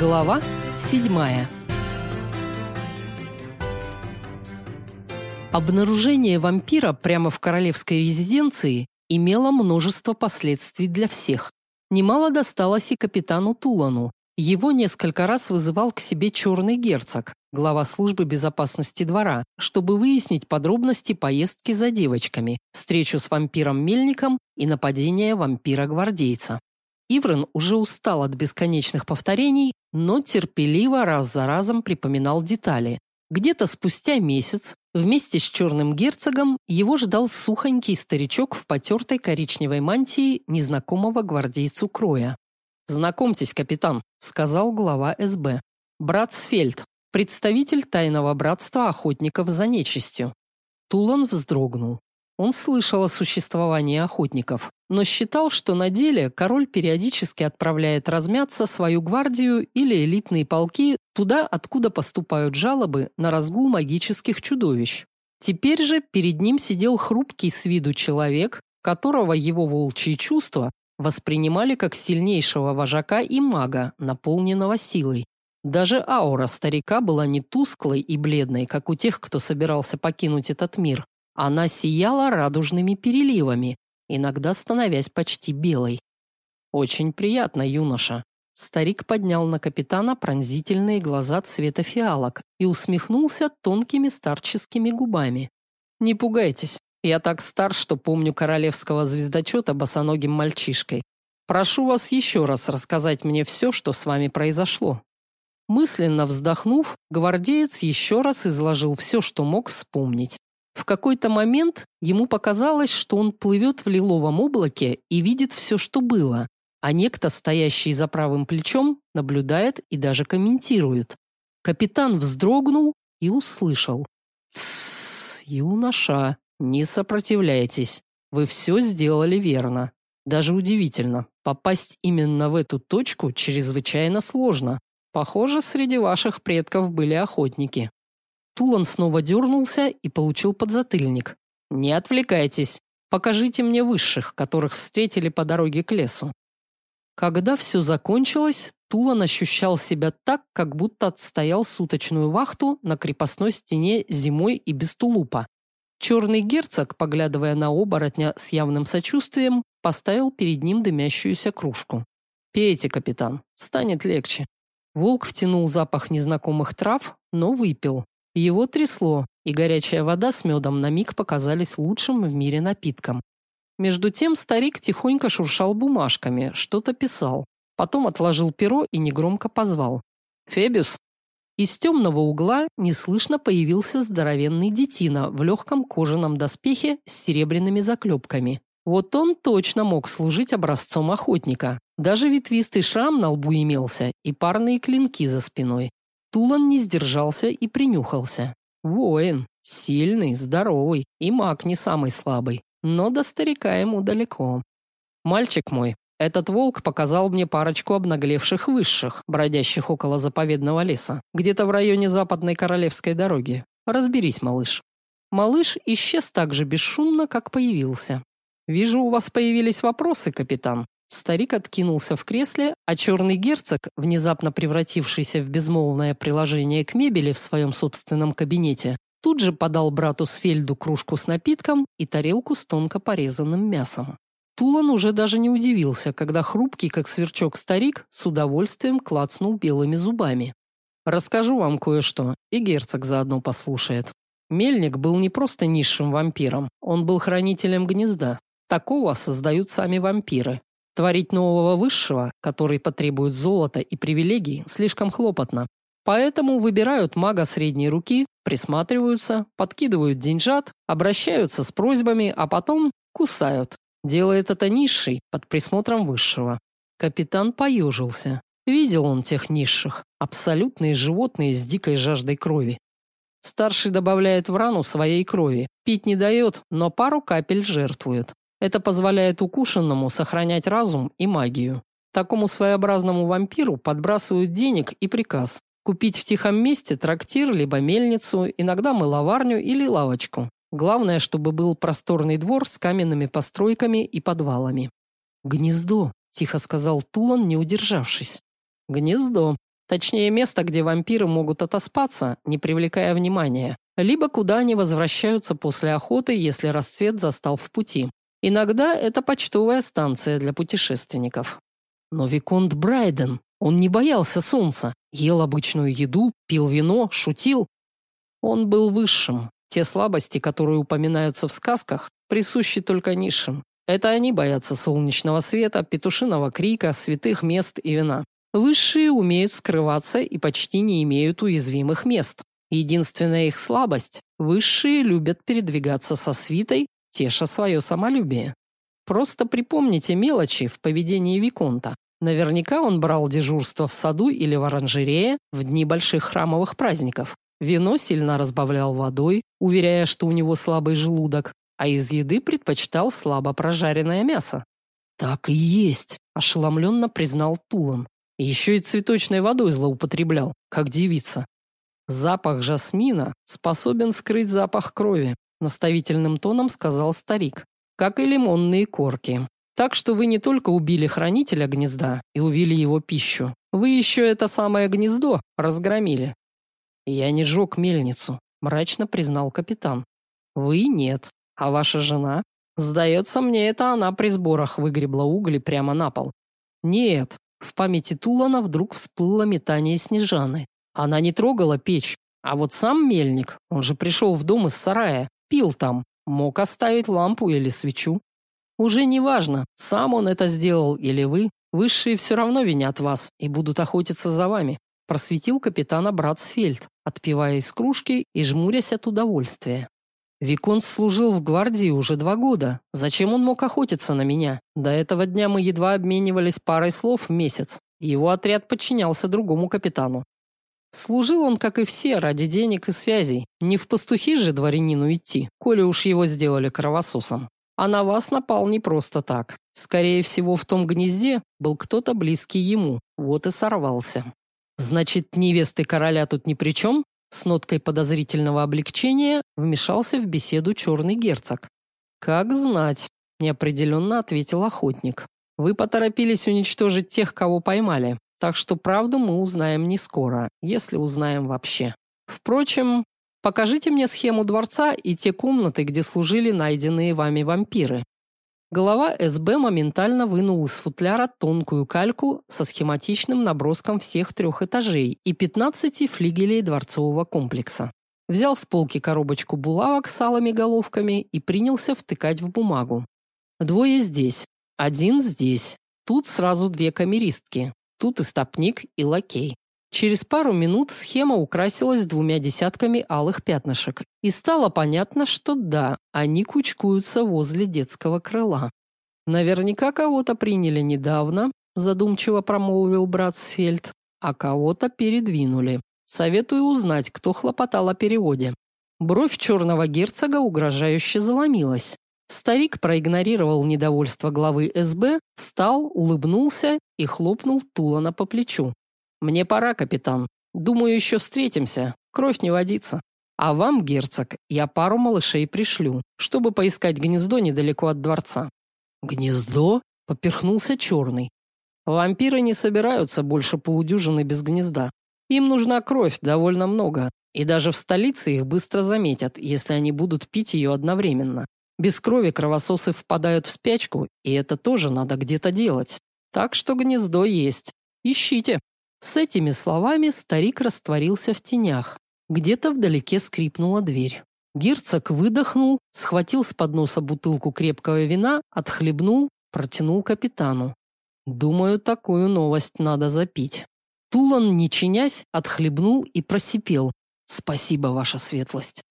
Глава седьмая. Обнаружение вампира прямо в королевской резиденции имело множество последствий для всех. Немало досталось и капитану Тулану. Его несколько раз вызывал к себе черный герцог, глава службы безопасности двора, чтобы выяснить подробности поездки за девочками, встречу с вампиром-мельником и нападение вампира-гвардейца. Иврен уже устал от бесконечных повторений, но терпеливо раз за разом припоминал детали. Где-то спустя месяц вместе с черным герцогом его ждал сухонький старичок в потертой коричневой мантии незнакомого гвардейцу кроя. «Знакомьтесь, капитан», – сказал глава СБ. «Брат Сфельд, представитель тайного братства охотников за нечистью». Тулан вздрогнул. Он слышал о существовании охотников, но считал, что на деле король периодически отправляет размяться свою гвардию или элитные полки туда, откуда поступают жалобы на разгул магических чудовищ. Теперь же перед ним сидел хрупкий с виду человек, которого его волчьи чувства воспринимали как сильнейшего вожака и мага, наполненного силой. Даже аура старика была не тусклой и бледной, как у тех, кто собирался покинуть этот мир, она сияла радужными переливами, иногда становясь почти белой. Очень приятно, юноша. Старик поднял на капитана пронзительные глаза цвета фиалок и усмехнулся тонкими старческими губами. Не пугайтесь. Я так стар, что помню королевского звездочета босоногим мальчишкой. Прошу вас еще раз рассказать мне все, что с вами произошло. Мысленно вздохнув, гвардеец еще раз изложил все, что мог вспомнить. В какой-то момент ему показалось, что он плывет в лиловом облаке и видит все, что было, а некто, стоящий за правым плечом, наблюдает и даже комментирует. Капитан вздрогнул и услышал. «Тссс, юноша, не сопротивляйтесь. Вы все сделали верно. Даже удивительно, попасть именно в эту точку чрезвычайно сложно. Похоже, среди ваших предков были охотники. Тулан снова дернулся и получил подзатыльник. «Не отвлекайтесь. Покажите мне высших, которых встретили по дороге к лесу». Когда все закончилось, Тулан ощущал себя так, как будто отстоял суточную вахту на крепостной стене зимой и без тулупа. Черный герцог, поглядывая на оборотня с явным сочувствием, поставил перед ним дымящуюся кружку. «Пейте, капитан, станет легче». Волк втянул запах незнакомых трав, но выпил. Его трясло, и горячая вода с медом на миг показались лучшим в мире напитком. Между тем старик тихонько шуршал бумажками, что-то писал. Потом отложил перо и негромко позвал. «Фебюс!» Из темного угла неслышно появился здоровенный детина в легком кожаном доспехе с серебряными заклепками. Вот он точно мог служить образцом охотника. Даже ветвистый шрам на лбу имелся и парные клинки за спиной. Тулан не сдержался и принюхался. Воин, сильный, здоровый и маг не самый слабый, но до старика ему далеко. Мальчик мой, этот волк показал мне парочку обнаглевших высших, бродящих около заповедного леса, где-то в районе западной королевской дороги. Разберись, малыш. Малыш исчез так же бесшумно, как появился. Вижу, у вас появились вопросы, капитан. Старик откинулся в кресле, а черный герцог, внезапно превратившийся в безмолвное приложение к мебели в своем собственном кабинете, тут же подал брату Сфельду кружку с напитком и тарелку с тонко порезанным мясом. Тулан уже даже не удивился, когда хрупкий, как сверчок старик, с удовольствием клацнул белыми зубами. «Расскажу вам кое-что, и герцог заодно послушает. Мельник был не просто низшим вампиром, он был хранителем гнезда. Такого создают сами вампиры. Творить нового высшего, который потребует золота и привилегий, слишком хлопотно. Поэтому выбирают мага средней руки, присматриваются, подкидывают деньжат, обращаются с просьбами, а потом кусают. Делает это низший под присмотром высшего. Капитан поежился. Видел он тех низших, абсолютные животные с дикой жаждой крови. Старший добавляет в рану своей крови, пить не дает, но пару капель жертвует. Это позволяет укушенному сохранять разум и магию. Такому своеобразному вампиру подбрасывают денег и приказ купить в тихом месте трактир либо мельницу, иногда мыловарню или лавочку. Главное, чтобы был просторный двор с каменными постройками и подвалами. Гнездо, тихо сказал Тулан, не удержавшись. Гнездо. Точнее, место, где вампиры могут отоспаться, не привлекая внимания, либо куда они возвращаются после охоты, если рассвет застал в пути. Иногда это почтовая станция для путешественников. Но Виконт Брайден, он не боялся солнца, ел обычную еду, пил вино, шутил. Он был высшим. Те слабости, которые упоминаются в сказках, присущи только низшим. Это они боятся солнечного света, петушиного крика, святых мест и вина. Высшие умеют скрываться и почти не имеют уязвимых мест. Единственная их слабость – высшие любят передвигаться со свитой, теша свое самолюбие. Просто припомните мелочи в поведении Виконта. Наверняка он брал дежурство в саду или в оранжерее в дни больших храмовых праздников. Вино сильно разбавлял водой, уверяя, что у него слабый желудок, а из еды предпочитал слабо прожаренное мясо. «Так и есть», – ошеломленно признал Тулан. Еще и цветочной водой злоупотреблял, как девица. Запах жасмина способен скрыть запах крови, наставительным тоном сказал старик, как и лимонные корки. Так что вы не только убили хранителя гнезда и увели его пищу, вы еще это самое гнездо разгромили. Я не жег мельницу, мрачно признал капитан. Вы нет, а ваша жена? Сдается мне, это она при сборах выгребла угли прямо на пол. Нет, в памяти Тулана вдруг всплыло метание Снежаны. Она не трогала печь, а вот сам мельник, он же пришел в дом из сарая, пил там, мог оставить лампу или свечу. Уже не важно, сам он это сделал или вы, высшие все равно винят вас и будут охотиться за вами, просветил капитана Братсфельд, отпивая из кружки и жмурясь от удовольствия. Виконт служил в гвардии уже два года. Зачем он мог охотиться на меня? До этого дня мы едва обменивались парой слов в месяц. Его отряд подчинялся другому капитану. Служил он, как и все, ради денег и связей. Не в пастухи же дворянину идти, коли уж его сделали кровососом. А на вас напал не просто так. Скорее всего, в том гнезде был кто-то близкий ему, вот и сорвался. Значит, невесты короля тут ни при чем? С ноткой подозрительного облегчения вмешался в беседу черный герцог. «Как знать», – неопределенно ответил охотник. «Вы поторопились уничтожить тех, кого поймали. Так что правду мы узнаем не скоро, если узнаем вообще. Впрочем, покажите мне схему дворца и те комнаты, где служили найденные вами вампиры. Голова СБ моментально вынул из футляра тонкую кальку со схематичным наброском всех трех этажей и 15 флигелей дворцового комплекса. Взял с полки коробочку булавок с алыми головками и принялся втыкать в бумагу. Двое здесь, один здесь. Тут сразу две камеристки. Тут и стопник, и лакей. Через пару минут схема украсилась двумя десятками алых пятнышек, и стало понятно, что да, они кучкуются возле детского крыла. Наверняка кого-то приняли недавно, задумчиво промолвил Братсфельд, а кого-то передвинули. Советую узнать, кто хлопотал о переводе. Бровь черного герцога угрожающе заломилась. Старик проигнорировал недовольство главы СБ, встал, улыбнулся и хлопнул Тулана по плечу. Мне пора, капитан. Думаю, еще встретимся. Кровь не водится. А вам, герцог, я пару малышей пришлю, чтобы поискать гнездо недалеко от дворца. Гнездо? поперхнулся черный. Вампиры не собираются больше полудюжины без гнезда. Им нужна кровь довольно много, и даже в столице их быстро заметят, если они будут пить ее одновременно. Без крови кровососы впадают в спячку, и это тоже надо где-то делать. Так что гнездо есть. Ищите. С этими словами старик растворился в тенях. Где-то вдалеке скрипнула дверь. Герцог выдохнул, схватил с подноса бутылку крепкого вина, отхлебнул, протянул капитану. Думаю, такую новость надо запить. Тулан, не чинясь, отхлебнул и просипел: "Спасибо, ваша светлость".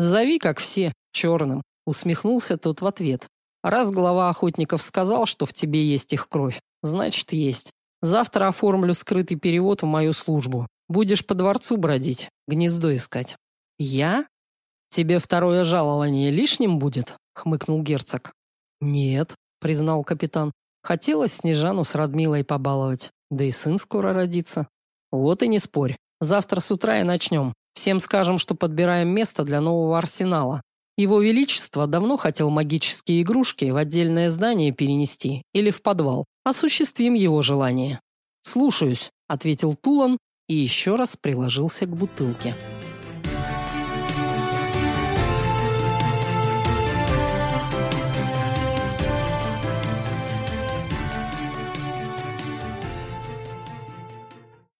Зови, как все, черным. Усмехнулся тот в ответ. Раз глава охотников сказал, что в тебе есть их кровь, значит, есть. Завтра оформлю скрытый перевод в мою службу. Будешь по дворцу бродить, гнездо искать. Я? Тебе второе жалование лишним будет? хмыкнул герцог. Нет, признал капитан. Хотелось Снежану с Радмилой побаловать, да и сын скоро родится. Вот и не спорь. Завтра с утра и начнем. Всем скажем, что подбираем место для нового арсенала. Его Величество давно хотел магические игрушки в отдельное здание перенести или в подвал. Осуществим его желание. Слушаюсь, ответил Тулан и еще раз приложился к бутылке.